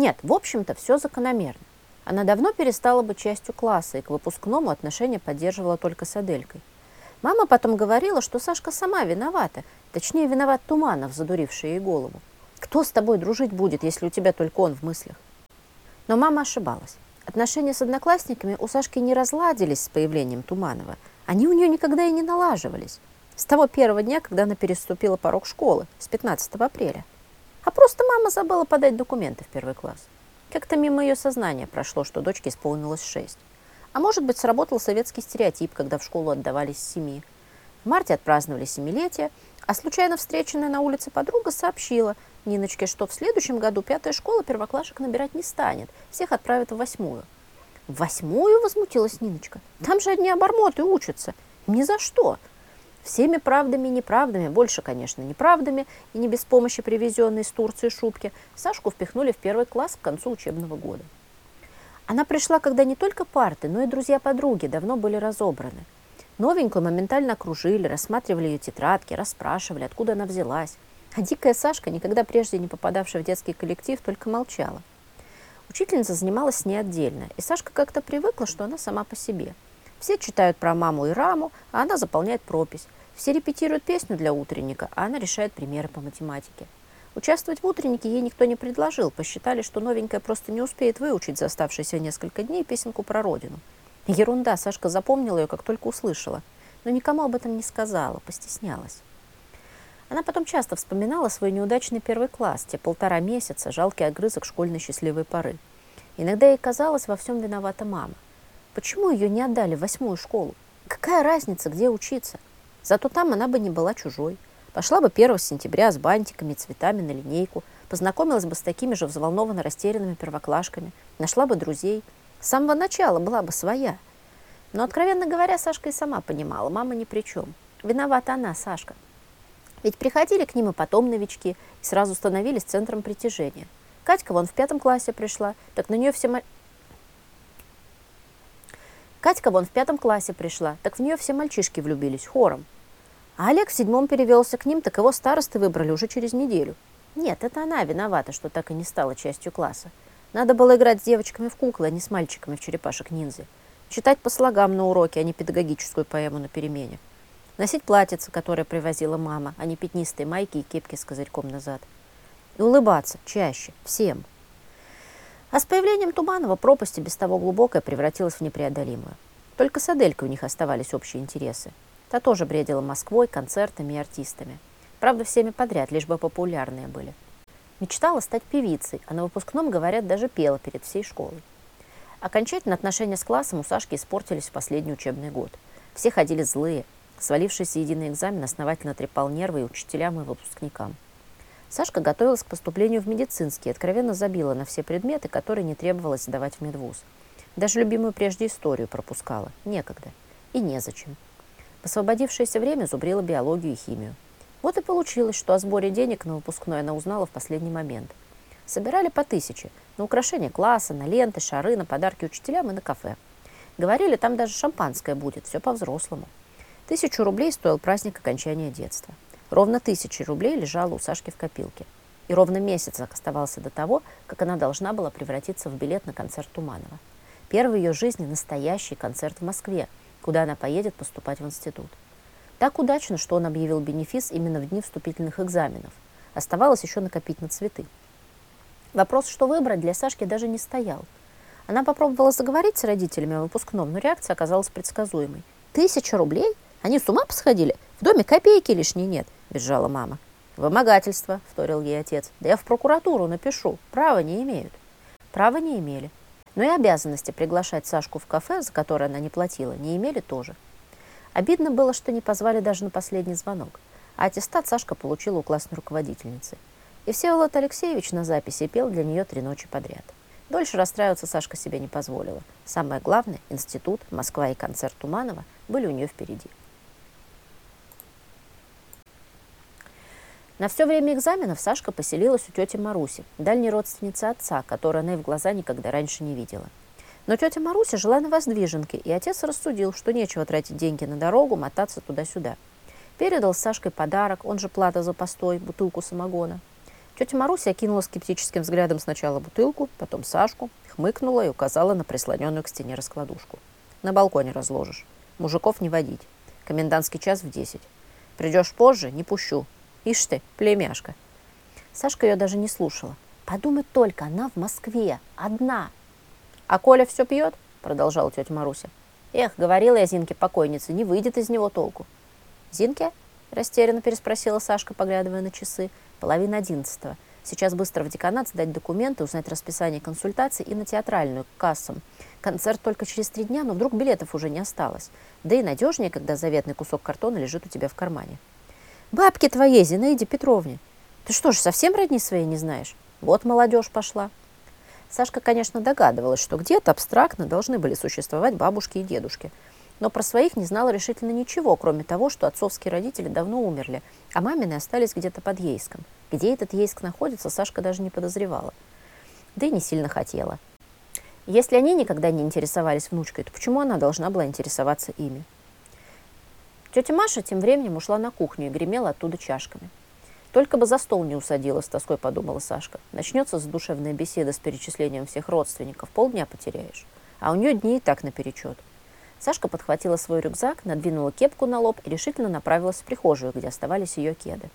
Нет, в общем-то, все закономерно. Она давно перестала быть частью класса и к выпускному отношения поддерживала только с Аделькой. Мама потом говорила, что Сашка сама виновата, точнее, виноват Туманов, задуривший ей голову. Кто с тобой дружить будет, если у тебя только он в мыслях? Но мама ошибалась. Отношения с одноклассниками у Сашки не разладились с появлением Туманова. Они у нее никогда и не налаживались. С того первого дня, когда она переступила порог школы, с 15 апреля. А просто мама забыла подать документы в первый класс. Как-то мимо ее сознания прошло, что дочке исполнилось шесть. А может быть, сработал советский стереотип, когда в школу отдавались семи. В марте отпраздновали семилетие, а случайно встреченная на улице подруга сообщила Ниночке, что в следующем году пятая школа первоклашек набирать не станет, всех отправят в восьмую. «В восьмую?» – возмутилась Ниночка. «Там же одни обормоты учатся. Ни за что!» Всеми правдами и неправдами, больше, конечно, неправдами, и не без помощи привезенной из Турции шубки, Сашку впихнули в первый класс к концу учебного года. Она пришла, когда не только парты, но и друзья-подруги давно были разобраны. Новенькую моментально окружили, рассматривали ее тетрадки, расспрашивали, откуда она взялась. А дикая Сашка, никогда прежде не попадавшая в детский коллектив, только молчала. Учительница занималась с ней отдельно, и Сашка как-то привыкла, что она сама по себе – все читают про маму и раму, а она заполняет пропись. Все репетируют песню для утренника, а она решает примеры по математике. Участвовать в утреннике ей никто не предложил, посчитали, что новенькая просто не успеет выучить за оставшиеся несколько дней песенку про родину. Ерунда, Сашка запомнила ее, как только услышала, но никому об этом не сказала, постеснялась. Она потом часто вспоминала свой неудачный первый класс, те полтора месяца, жалкий огрызок школьной счастливой поры. Иногда ей казалось, во всем виновата мама – Почему ее не отдали в восьмую школу? Какая разница, где учиться? Зато там она бы не была чужой. Пошла бы 1 сентября с бантиками, цветами на линейку, познакомилась бы с такими же взволнованно растерянными первоклашками, нашла бы друзей. С самого начала была бы своя. Но, откровенно говоря, Сашка и сама понимала, мама ни при чем. Виновата она, Сашка. Ведь приходили к ним и потом новички, и сразу становились центром притяжения. Катька вон в пятом классе пришла, так на нее все Катька вон в пятом классе пришла, так в нее все мальчишки влюбились хором. А Олег в седьмом перевелся к ним, так его старосты выбрали уже через неделю. Нет, это она виновата, что так и не стала частью класса. Надо было играть с девочками в куклы, а не с мальчиками в черепашек-ниндзя. Читать по слогам на уроке, а не педагогическую поэму на перемене. Носить платьице, которое привозила мама, а не пятнистые майки и кепки с козырьком назад. И улыбаться чаще, всем. А с появлением Туманова пропасть без того глубокая превратилась в непреодолимую. Только с Аделькой у них оставались общие интересы. Та тоже бредила Москвой, концертами и артистами. Правда, всеми подряд, лишь бы популярные были. Мечтала стать певицей, а на выпускном, говорят, даже пела перед всей школой. Окончательно отношения с классом у Сашки испортились в последний учебный год. Все ходили злые. Свалившийся единый экзамен основательно трепал нервы и учителям, и выпускникам. Сашка готовилась к поступлению в медицинский откровенно забила на все предметы, которые не требовалось сдавать в медвуз. Даже любимую прежде историю пропускала. Некогда. И незачем. В освободившееся время зубрила биологию и химию. Вот и получилось, что о сборе денег на выпускной она узнала в последний момент. Собирали по тысяче. На украшение класса, на ленты, шары, на подарки учителям и на кафе. Говорили, там даже шампанское будет, все по-взрослому. Тысячу рублей стоил праздник окончания детства. Ровно тысячи рублей лежало у Сашки в копилке. И ровно месяц оставался до того, как она должна была превратиться в билет на концерт Туманова. Первый ее жизни настоящий концерт в Москве, куда она поедет поступать в институт. Так удачно, что он объявил бенефис именно в дни вступительных экзаменов. Оставалось еще накопить на цветы. Вопрос, что выбрать, для Сашки даже не стоял. Она попробовала заговорить с родителями о выпускном, но реакция оказалась предсказуемой. «Тысяча рублей? Они с ума посходили? В доме копейки лишней нет. – визжала мама. «Вымогательство», – вторил ей отец. «Да я в прокуратуру напишу. Права не имеют». Права не имели. Но и обязанности приглашать Сашку в кафе, за которое она не платила, не имели тоже. Обидно было, что не позвали даже на последний звонок. А аттестат Сашка получила у классной руководительницы. И Всеволод Алексеевич на записи пел для нее три ночи подряд. Дольше расстраиваться Сашка себе не позволила. Самое главное, институт, Москва и концерт Туманова были у нее впереди. На все время экзаменов Сашка поселилась у тети Маруси, дальней родственницы отца, которую она и в глаза никогда раньше не видела. Но тетя Маруся жила на Воздвиженке, и отец рассудил, что нечего тратить деньги на дорогу, мотаться туда-сюда. Передал Сашкой подарок, он же плата за постой, бутылку самогона. Тетя Маруся окинула скептическим взглядом сначала бутылку, потом Сашку, хмыкнула и указала на прислоненную к стене раскладушку. «На балконе разложишь. Мужиков не водить. Комендантский час в десять. Придешь позже, не пущу. Ишь ты, племяшка». Сашка ее даже не слушала. «Подумай только, она в Москве, одна». «А Коля все пьет?» – продолжала тетя Маруся. «Эх, говорила я Зинке покойнице, не выйдет из него толку». «Зинке?» – растерянно переспросила Сашка, поглядывая на часы. «Половина одиннадцатого. Сейчас быстро в деканат сдать документы, узнать расписание консультаций и на театральную, к кассам. Концерт только через три дня, но вдруг билетов уже не осталось. Да и надежнее, когда заветный кусок картона лежит у тебя в кармане. «Бабки твоей, Зинаиде Петровне! Ты что ж, совсем родни своей не знаешь? Вот молодежь пошла!» Сашка, конечно, догадывалась, что где-то абстрактно должны были существовать бабушки и дедушки – но про своих не знала решительно ничего, кроме того, что отцовские родители давно умерли, а мамины остались где-то под Ейском. Где этот Ейск находится, Сашка даже не подозревала. Да и не сильно хотела. Если они никогда не интересовались внучкой, то почему она должна была интересоваться ими? Тетя Маша тем временем ушла на кухню и гремела оттуда чашками. Только бы за стол не усадила, с тоской подумала Сашка. Начнется задушевная беседа с перечислением всех родственников, полдня потеряешь. А у нее дни и так наперечет. Сашка подхватила свой рюкзак, надвинула кепку на лоб и решительно направилась в прихожую, где оставались ее кеды.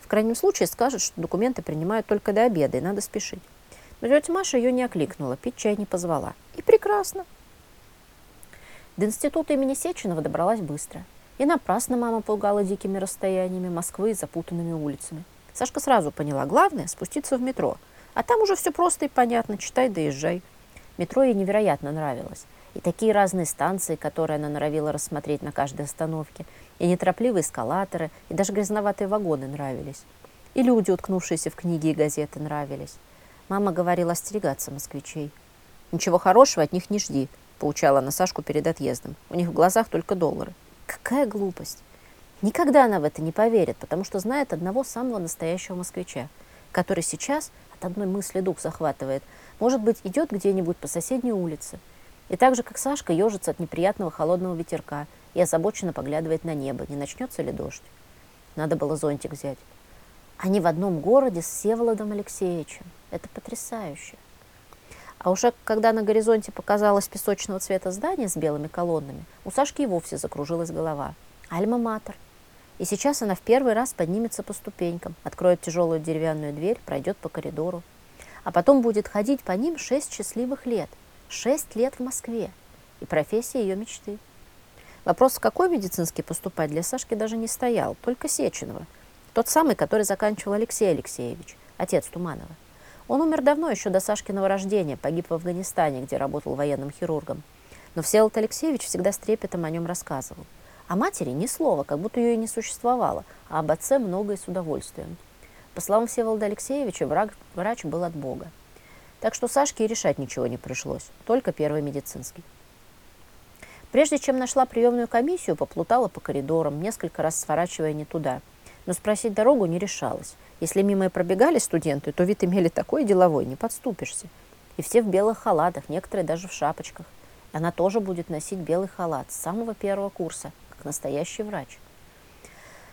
В крайнем случае скажет, что документы принимают только до обеда, и надо спешить. Но тетя Маша ее не окликнула, пить чай не позвала. И прекрасно. До института имени Сеченова добралась быстро. И напрасно мама пугала дикими расстояниями Москвы и запутанными улицами. Сашка сразу поняла, главное – спуститься в метро. А там уже все просто и понятно, читай да езжай. Метро ей невероятно нравилось. И такие разные станции, которые она норовила рассмотреть на каждой остановке, и неторопливые эскалаторы, и даже грязноватые вагоны нравились. И люди, уткнувшиеся в книги и газеты, нравились. Мама говорила остерегаться москвичей. «Ничего хорошего от них не жди», – поучала она Сашку перед отъездом. «У них в глазах только доллары». Какая глупость! Никогда она в это не поверит, потому что знает одного самого настоящего москвича, который сейчас от одной мысли дух захватывает. Может быть, идет где-нибудь по соседней улице – и так же, как Сашка, ежится от неприятного холодного ветерка и озабоченно поглядывает на небо, не начнется ли дождь. Надо было зонтик взять. Они в одном городе с Всеволодом Алексеевичем. Это потрясающе. А уже когда на горизонте показалось песочного цвета здание с белыми колоннами, у Сашки и вовсе закружилась голова. Альма-матер. И сейчас она в первый раз поднимется по ступенькам, откроет тяжелую деревянную дверь, пройдет по коридору. А потом будет ходить по ним шесть счастливых лет – Шесть лет в Москве. И профессия ее мечты. Вопрос, в какой медицинский поступать, для Сашки даже не стоял, только Сеченова. Тот самый, который заканчивал Алексей Алексеевич, отец Туманова. Он умер давно, еще до Сашкиного рождения, погиб в Афганистане, где работал военным хирургом. Но Всеволод Алексеевич всегда с трепетом о нем рассказывал. О матери ни слова, как будто ее и не существовало, а об отце много и с удовольствием. По словам Всеволода Алексеевича, врач, врач был от Бога. Так что Сашке и решать ничего не пришлось, только первый медицинский. Прежде чем нашла приемную комиссию, поплутала по коридорам, несколько раз сворачивая не туда. Но спросить дорогу не решалась. Если мимо и пробегали студенты, то вид имели такой деловой, не подступишься. И все в белых халатах, некоторые даже в шапочках. Она тоже будет носить белый халат с самого первого курса, как настоящий врач.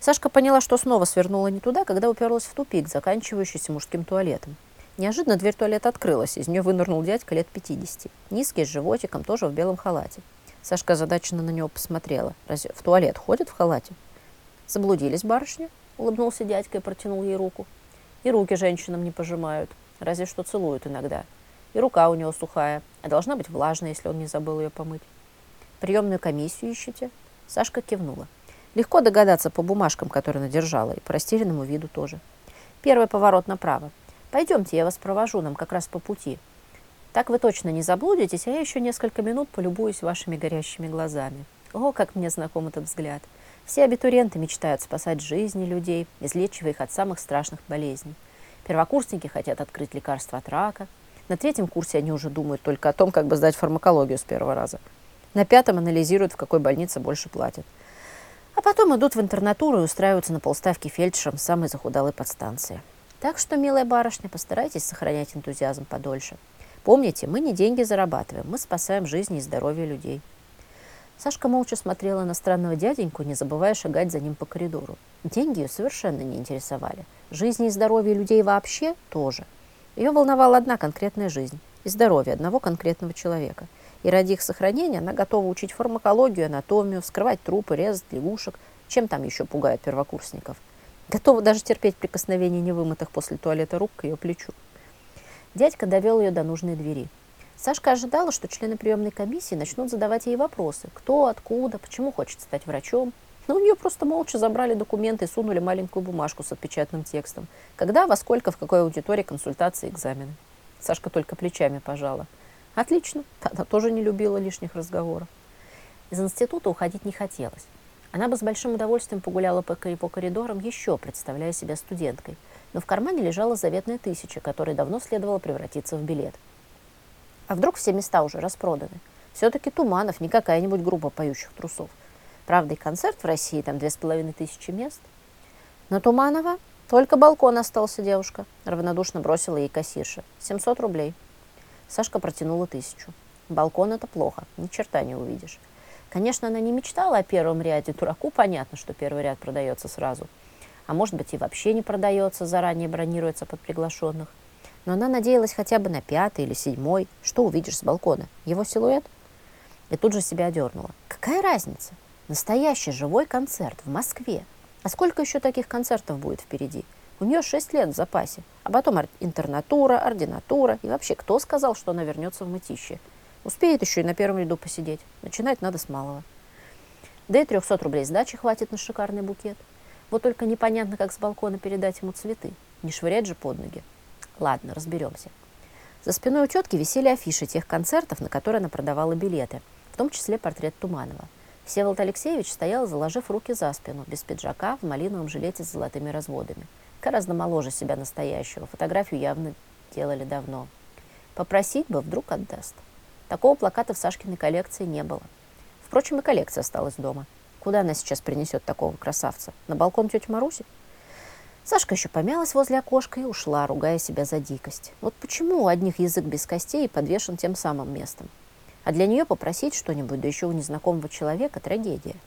Сашка поняла, что снова свернула не туда, когда уперлась в тупик, заканчивающийся мужским туалетом. Неожиданно дверь туалета открылась. Из нее вынырнул дядька лет 50. Низкий, с животиком, тоже в белом халате. Сашка озадаченно на него посмотрела. Разве в туалет ходят в халате? Заблудились барышня? Улыбнулся дядька и протянул ей руку. И руки женщинам не пожимают. Разве что целуют иногда. И рука у него сухая, а должна быть влажная, если он не забыл ее помыть. Приемную комиссию ищете? Сашка кивнула. Легко догадаться по бумажкам, которые она держала, и по растерянному виду тоже. Первый поворот направо. Пойдемте, я вас провожу, нам как раз по пути. Так вы точно не заблудитесь, а я еще несколько минут полюбуюсь вашими горящими глазами. О, как мне знаком этот взгляд. Все абитуриенты мечтают спасать жизни людей, излечивая их от самых страшных болезней. Первокурсники хотят открыть лекарство от рака. На третьем курсе они уже думают только о том, как бы сдать фармакологию с первого раза. На пятом анализируют, в какой больнице больше платят. А потом идут в интернатуру и устраиваются на полставки фельдшером самой захудалой подстанции. Так что, милая барышня, постарайтесь сохранять энтузиазм подольше. Помните, мы не деньги зарабатываем, мы спасаем жизни и здоровье людей. Сашка молча смотрела на странного дяденьку, не забывая шагать за ним по коридору. Деньги ее совершенно не интересовали. Жизни и здоровье людей вообще тоже. Ее волновала одна конкретная жизнь и здоровье одного конкретного человека. И ради их сохранения она готова учить фармакологию, анатомию, вскрывать трупы, резать лягушек, чем там еще пугают первокурсников. Готова даже терпеть прикосновение невымытых после туалета рук к ее плечу. Дядька довел ее до нужной двери. Сашка ожидала, что члены приемной комиссии начнут задавать ей вопросы. Кто, откуда, почему хочет стать врачом. Но у нее просто молча забрали документы и сунули маленькую бумажку с отпечатанным текстом. Когда, во сколько, в какой аудитории консультации, экзамены. Сашка только плечами пожала. Отлично, она тоже не любила лишних разговоров. Из института уходить не хотелось. Она бы с большим удовольствием погуляла по его коридорам еще, представляя себя студенткой. Но в кармане лежала заветная тысяча, которая давно следовало превратиться в билет. А вдруг все места уже распроданы? Все-таки Туманов, не какая-нибудь группа поющих трусов. Правда, и концерт в России, там две с половиной тысячи мест. На Туманова только балкон остался, девушка. Равнодушно бросила ей кассирша. 700 рублей. Сашка протянула тысячу. Балкон – это плохо, ни черта не увидишь. Конечно, она не мечтала о первом ряде. Дураку понятно, что первый ряд продается сразу. А может быть и вообще не продается, заранее бронируется под приглашенных но она надеялась хотя бы на пятый или седьмой. Что увидишь с балкона? Его силуэт? И тут же себя одернула. Какая разница? Настоящий живой концерт в Москве. А сколько еще таких концертов будет впереди? У нее шесть лет в запасе. А потом интернатура, ординатура. И вообще, кто сказал, что она вернется в мытище? Успеет еще и на первом ряду посидеть. Начинать надо с малого. Да и 300 рублей сдачи хватит на шикарный букет. Вот только непонятно, как с балкона передать ему цветы. Не швырять же под ноги. Ладно, разберемся. За спиной у тетки висели афиши тех концертов, на которые она продавала билеты, в том числе портрет Туманова. Всеволод Алексеевич стоял, заложив руки за спину, без пиджака, в малиновом жилете с золотыми разводами. Гораздо моложе себя настоящего. Фотографию явно делали давно. Попросить бы, вдруг отдаст. Такого плаката в Сашкиной коллекции не было. Впрочем, и коллекция осталась дома. Куда она сейчас принесет такого красавца? На балкон тети Маруси? Сашка еще помялась возле окошка и ушла, ругая себя за дикость. Вот почему у одних язык без костей подвешен тем самым местом? А для нее попросить что-нибудь, да еще у незнакомого человека, трагедия –